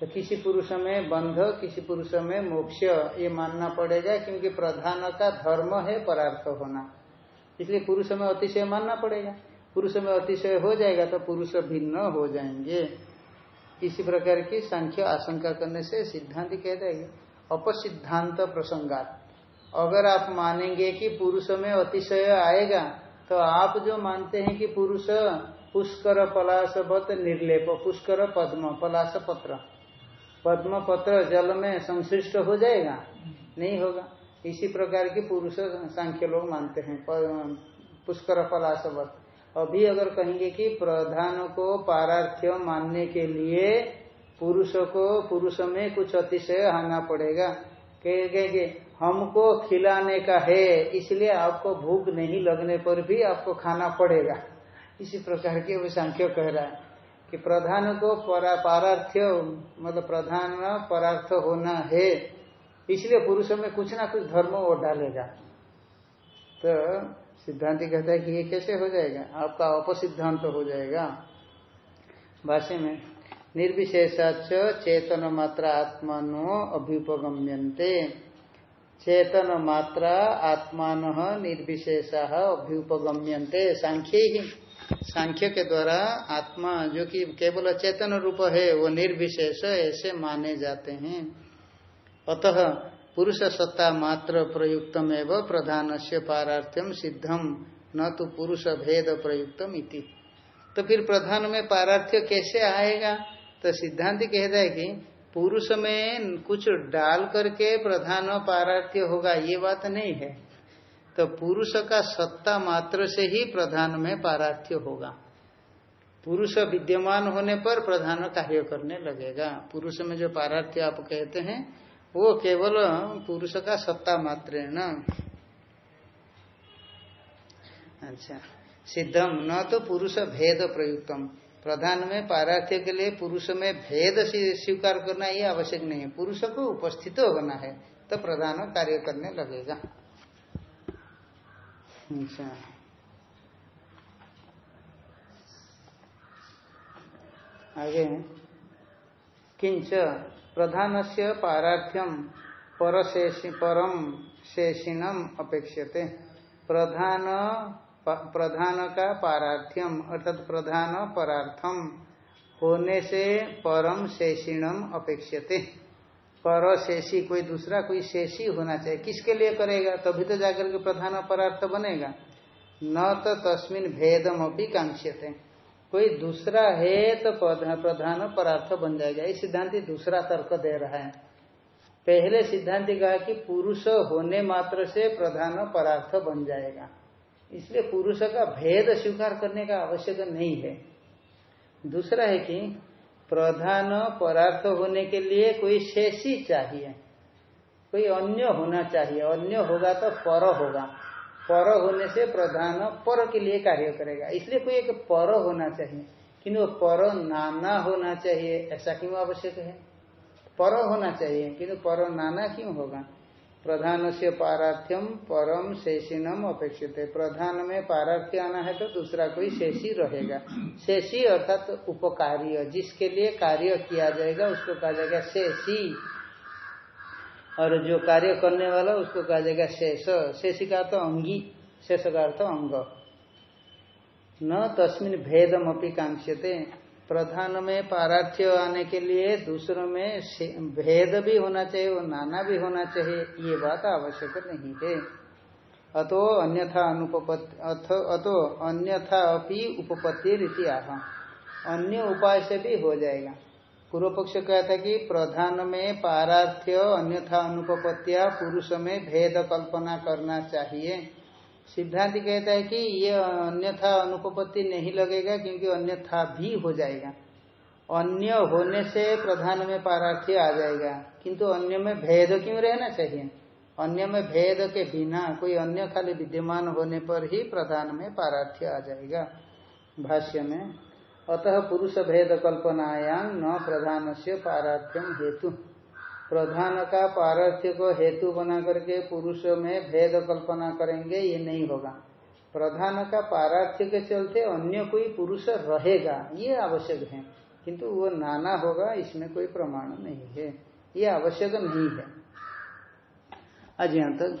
तो किसी पुरुष में बंध, किसी पुरुष में मोक्ष, ये मानना पड़ेगा क्योंकि प्रधान का धर्म है परार्थ होना। इसलिए पुरुष में अतिशय मानना पड़ेगा। पुरुष में अतिशय हो जाएगा तो पुरुष भिन्न हो जाएँगे। इसी प्रकार की सांख्य आशंका करने से सिद्धांत कहता है, अपसिद्धांत प्रसंगात। अगर आप मानेंगे कि पुरुष में अतिशय आएगा तो आप जो मानते हैं कि पुरुष, पुष्कर पलाशवत निर्लेप, पुष्कर पद्म पलाश पत्र पद्म पत्र जल में संश्लिष्ट हो जाएगा? नहीं होगा। इसी प्रकार की पुरुष सांख्य लोग मानते हैं पुष्कर पलाशवत अभी अगर कहेंगे कि प्रधान को पारार्थ्य मानने के लिए पुरुष को, पुरुष में कुछ अतिशय आना पड़ेगा। कहेंगे, हमको खिलाने का है, इसलिए आपको भूख नहीं लगने पर भी आपको खाना पड़ेगा। इसी प्रकार के वो सांख्य कह रहा है कि प्रधान को पारार्थ्य मतलब प्रधान परार्थ होना है, इसलिए पुरुषों में कुछ ना कुछ धर्म वो डालेगा। तो सिद्धांति कहता है कि ये कैसे हो जाएगा? आपका अपसिद्धांत तो हो जाएगा। भाष्य में निर्विशेषाच चेतन मात्रा आत्मानो अभ्युपगम्यन्ते। चेतन मात्रा आत्मान निर्विशेषा अभ्युपगम्यन्ते। सांख्य ही, सांख्य के द्वारा आत्मा जो कि केवल चेतन रूप है, वो निर्विशेष ऐसे माने जाते हैं। अतः पुरुष सत्ता मात्र प्रयुक्तम एवं प्रधान से पारार्थ्यम सिद्धम न तो पुरुष भेद प्रयुक्तम इति। तो फिर प्रधान में पारार्थ्य कैसे आएगा? तो सिद्धांत कहता है कि पुरुष में कुछ डाल करके प्रधान पारार्थ्य होगा, ये बात नहीं है। तो पुरुष का सत्ता मात्र से ही प्रधान में पारार्थ्य होगा। पुरुष विद्यमान होने पर प्रधान कार्य करने लगेगा। पुरुष में जो पारार्थ्य आप कहते हैं वो केवल पुरुष का सत्ता मात्र न। अच्छा सिद्धम, न तो पुरुष भेद प्रयुक्तम। प्रधान में पारार्थ्य के लिए पुरुष में भेद स्वीकार करना ये आवश्यक नहीं है। पुरुष को उपस्थित होना है तो प्रधान कार्य करने लगेगा। अच्छा। आगे, किंच प्रधान से परशेषि परम शेषिणम अपेक्षते प्रधान प्रधान का पारार्थ्यम, अर्थात प्रधान परार्थम, होने से परम शेषिणम अपेक्षते पर शेषी कोई दूसरा, कोई शेषी होना चाहिए। किसके लिए करेगा? तभी तो जाकर के प्रधान परार्थ बनेगा। न तो तस्मिन भेदम अभी कांक्षते कोई दूसरा है तो प्रधान परार्थ बन जाएगा। ये सिद्धांति दूसरा तर्क दे रहा है। पहले सिद्धांति कहा कि पुरुष होने मात्र से प्रधान परार्थ बन जाएगा। इसलिए पुरुष का भेद स्वीकार करने का आवश्यक नहीं है। दूसरा है कि प्रधान परार्थ होने के लिए कोई शेषी चाहिए। कोई अन्य होना चाहिए। अन्य होगा तो पर होगा। पर होने से प्रधान पर के लिए कार्य करेगा। इसलिए कोई एक पर होना चाहिए। किंतु पर नाना होना चाहिए, ऐसा क्यों आवश्यक है? पर होना चाहिए, किंतु पर नाना क्यों होगा? प्रधान से पारार्थ्यम परम शेषिनम अपेक्षित। है प्रधान में पारार्थ्य आना है तो दूसरा कोई शेषी रहेगा। शेषी अर्थात तो उपकार्य, जिसके लिए कार्य किया जाएगा, उसको कहा जाएगा शेषी। और जो कार्य करने वाला, उसको कहा जाएगा शेष। शेष का तो अंगी शेष का अर्थ अंग। न तस्मिन भेदम अपनी कांक्षते प्रधान में पारार्थ्य आने के लिए, दूसरों में भेद भी होना चाहिए, और नाना भी होना चाहिए, ये बात आवश्यक नहीं है। अतो अन्यथा अनुपत्ति अतो अन्यथा अपनी उपपत्ति रीति आह। अन्य उपाय से भी हो जाएगा। पूर्व पक्ष कहता कि प्रधान में पारार्थ्य, अन्यथा अनुपत्या पुरुष में भेद कल्पना करना चाहिए। सिद्धांत कहता है कि ये अन्यथा अनुपत्ति नहीं लगेगा क्योंकि अन्यथा भी हो जाएगा। अन्य होने से प्रधान में पारार्थ्य आ जाएगा। किंतु अन्य में भेद क्यों रहना चाहिए? अन्य में भेद के बिना, कोई अन्य खाली विद्यमान होने पर ही प्रधान में पारार्थ्य आ जाएगा। भाष्य में अतः पुरुष भेद कल्पनायाम न प्रधान से पारार्थ्यम हेतु। प्रधान का पारार्थ्य को हेतु बना करके पुरुष में भेद कल्पना करेंगे, ये नहीं होगा। प्रधान का पारार्थ्य के चलते अन्य कोई पुरुष रहेगा, ये आवश्यक है। किंतु वो नाना होगा, इसमें कोई प्रमाण नहीं है। ये आवश्यक नहीं है। आज यहाँ तक